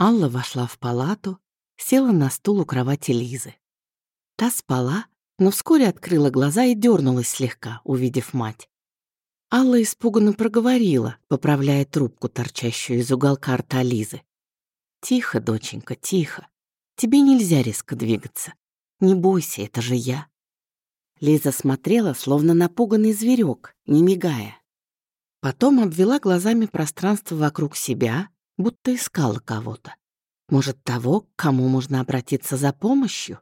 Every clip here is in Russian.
Алла вошла в палату, села на стул у кровати Лизы. Та спала, но вскоре открыла глаза и дернулась слегка, увидев мать. Алла испуганно проговорила, поправляя трубку, торчащую из уголка рта Лизы. «Тихо, доченька, тихо. Тебе нельзя резко двигаться. Не бойся, это же я». Лиза смотрела, словно напуганный зверек, не мигая. Потом обвела глазами пространство вокруг себя, будто искала кого-то. Может, того, к кому можно обратиться за помощью?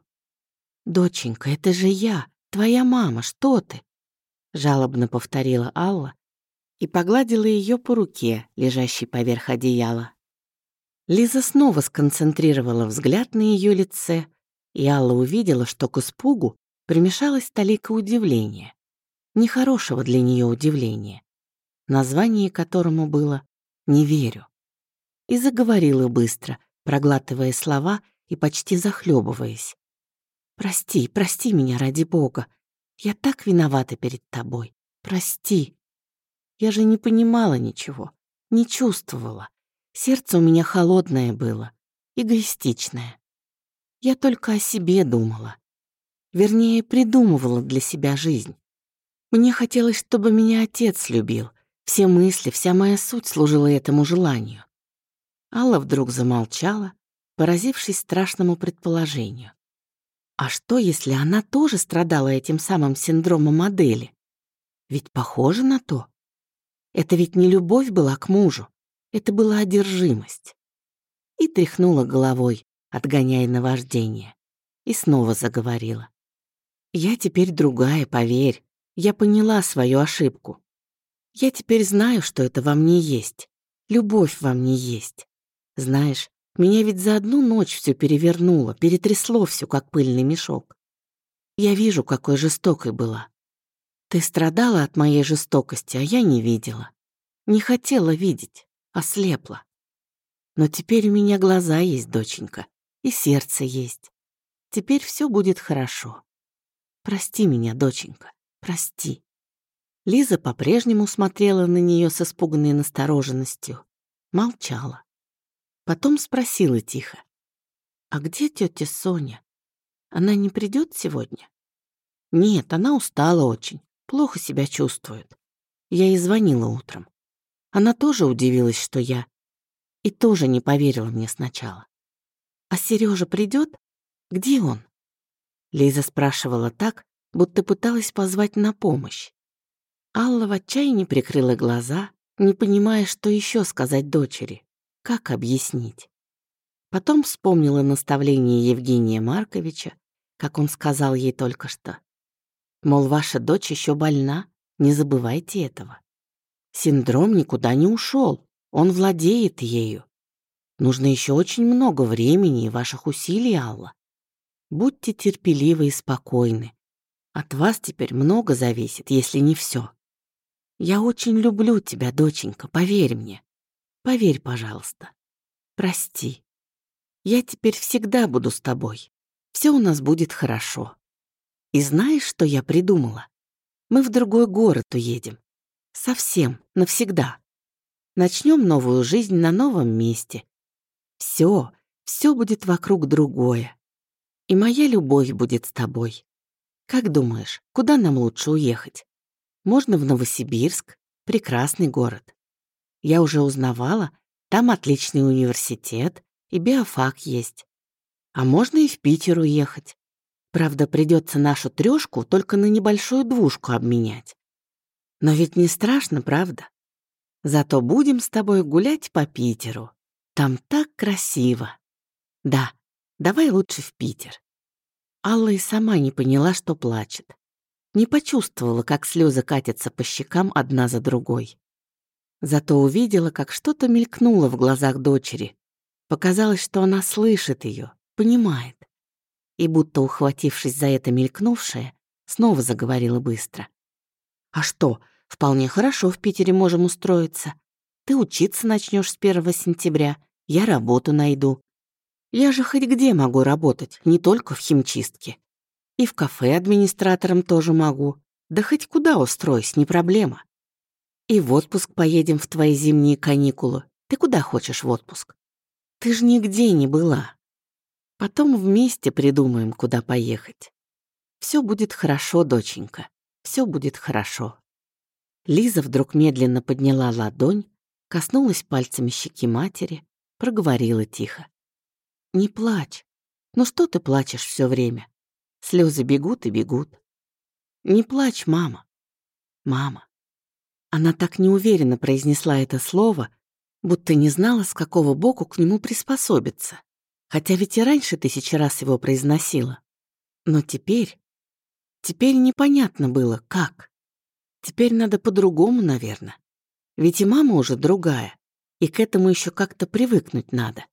«Доченька, это же я, твоя мама, что ты?» Жалобно повторила Алла и погладила ее по руке, лежащей поверх одеяла. Лиза снова сконцентрировала взгляд на ее лице, и Алла увидела, что к испугу примешалась толика удивления. Нехорошего для нее удивления, название которому было «Не верю». И заговорила быстро, проглатывая слова и почти захлебываясь. «Прости, прости меня ради Бога. Я так виновата перед тобой. Прости. Я же не понимала ничего, не чувствовала. Сердце у меня холодное было, эгоистичное. Я только о себе думала. Вернее, придумывала для себя жизнь. Мне хотелось, чтобы меня отец любил. Все мысли, вся моя суть служила этому желанию. Алла вдруг замолчала, поразившись страшному предположению. А что, если она тоже страдала этим самым синдромом модели? Ведь похоже на то. Это ведь не любовь была к мужу, это была одержимость. И тряхнула головой, отгоняя наваждение, и снова заговорила. «Я теперь другая, поверь. Я поняла свою ошибку. Я теперь знаю, что это во мне есть. Любовь во мне есть. Знаешь, меня ведь за одну ночь все перевернуло, перетрясло все, как пыльный мешок. Я вижу, какой жестокой была. Ты страдала от моей жестокости, а я не видела. Не хотела видеть, ослепла. Но теперь у меня глаза есть, доченька, и сердце есть. Теперь все будет хорошо. Прости меня, доченька, прости. Лиза по-прежнему смотрела на нее с испуганной настороженностью, молчала. Потом спросила тихо. «А где тетя Соня? Она не придет сегодня?» «Нет, она устала очень, плохо себя чувствует. Я ей звонила утром. Она тоже удивилась, что я... И тоже не поверила мне сначала. «А Сережа придет? Где он?» Лиза спрашивала так, будто пыталась позвать на помощь. Алла в отчаянии прикрыла глаза, не понимая, что еще сказать дочери. Как объяснить? Потом вспомнила наставление Евгения Марковича, как он сказал ей только что. Мол, ваша дочь еще больна, не забывайте этого. Синдром никуда не ушел, он владеет ею. Нужно еще очень много времени и ваших усилий, Алла. Будьте терпеливы и спокойны. От вас теперь много зависит, если не все. Я очень люблю тебя, доченька, поверь мне. Поверь, пожалуйста. Прости. Я теперь всегда буду с тобой. Все у нас будет хорошо. И знаешь, что я придумала? Мы в другой город уедем. Совсем, навсегда. Начнем новую жизнь на новом месте. Все, все будет вокруг другое. И моя любовь будет с тобой. Как думаешь, куда нам лучше уехать? Можно в Новосибирск, прекрасный город. Я уже узнавала, там отличный университет и биофак есть. А можно и в Питер уехать. Правда, придется нашу трешку только на небольшую двушку обменять. Но ведь не страшно, правда? Зато будем с тобой гулять по Питеру. Там так красиво. Да, давай лучше в Питер. Алла и сама не поняла, что плачет. Не почувствовала, как слезы катятся по щекам одна за другой. Зато увидела, как что-то мелькнуло в глазах дочери. Показалось, что она слышит ее, понимает. И будто ухватившись за это мелькнувшее, снова заговорила быстро. «А что, вполне хорошо в Питере можем устроиться. Ты учиться начнешь с 1 сентября, я работу найду. Я же хоть где могу работать, не только в химчистке. И в кафе администратором тоже могу. Да хоть куда устроюсь, не проблема. И в отпуск поедем в твои зимние каникулы. Ты куда хочешь в отпуск? Ты ж нигде не была. Потом вместе придумаем, куда поехать. Все будет хорошо, доченька, все будет хорошо. Лиза вдруг медленно подняла ладонь, коснулась пальцами щеки матери, проговорила тихо. «Не плачь. Ну что ты плачешь все время? Слезы бегут и бегут. Не плачь, мама. Мама». Она так неуверенно произнесла это слово, будто не знала, с какого боку к нему приспособиться. Хотя ведь и раньше тысячи раз его произносила. Но теперь... Теперь непонятно было, как. Теперь надо по-другому, наверное. Ведь и мама уже другая, и к этому еще как-то привыкнуть надо.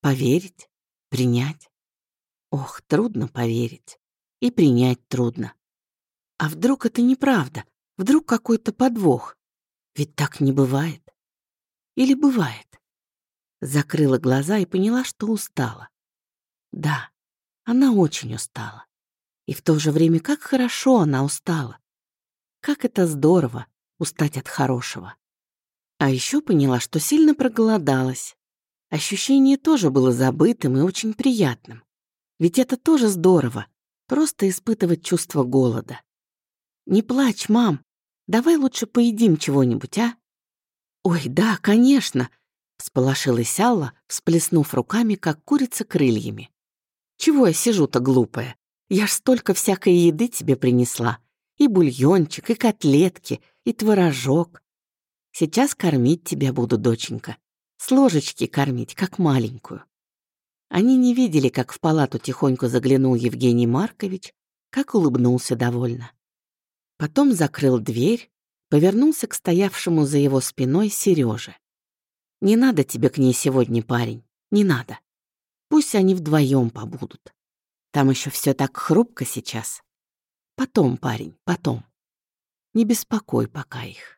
Поверить, принять. Ох, трудно поверить. И принять трудно. А вдруг это неправда? Вдруг какой-то подвох? Ведь так не бывает. Или бывает? Закрыла глаза и поняла, что устала. Да, она очень устала. И в то же время как хорошо она устала. Как это здорово устать от хорошего. А еще поняла, что сильно проголодалась. Ощущение тоже было забытым и очень приятным. Ведь это тоже здорово, просто испытывать чувство голода. «Не плачь, мам, давай лучше поедим чего-нибудь, а?» «Ой, да, конечно!» — всполошилась Алла, всплеснув руками, как курица крыльями. «Чего я сижу-то глупая? Я ж столько всякой еды тебе принесла. И бульончик, и котлетки, и творожок. Сейчас кормить тебя буду, доченька. С ложечки кормить, как маленькую». Они не видели, как в палату тихонько заглянул Евгений Маркович, как улыбнулся довольно. Потом закрыл дверь, повернулся к стоявшему за его спиной Сереже. «Не надо тебе к ней сегодня, парень, не надо. Пусть они вдвоем побудут. Там еще все так хрупко сейчас. Потом, парень, потом. Не беспокой пока их».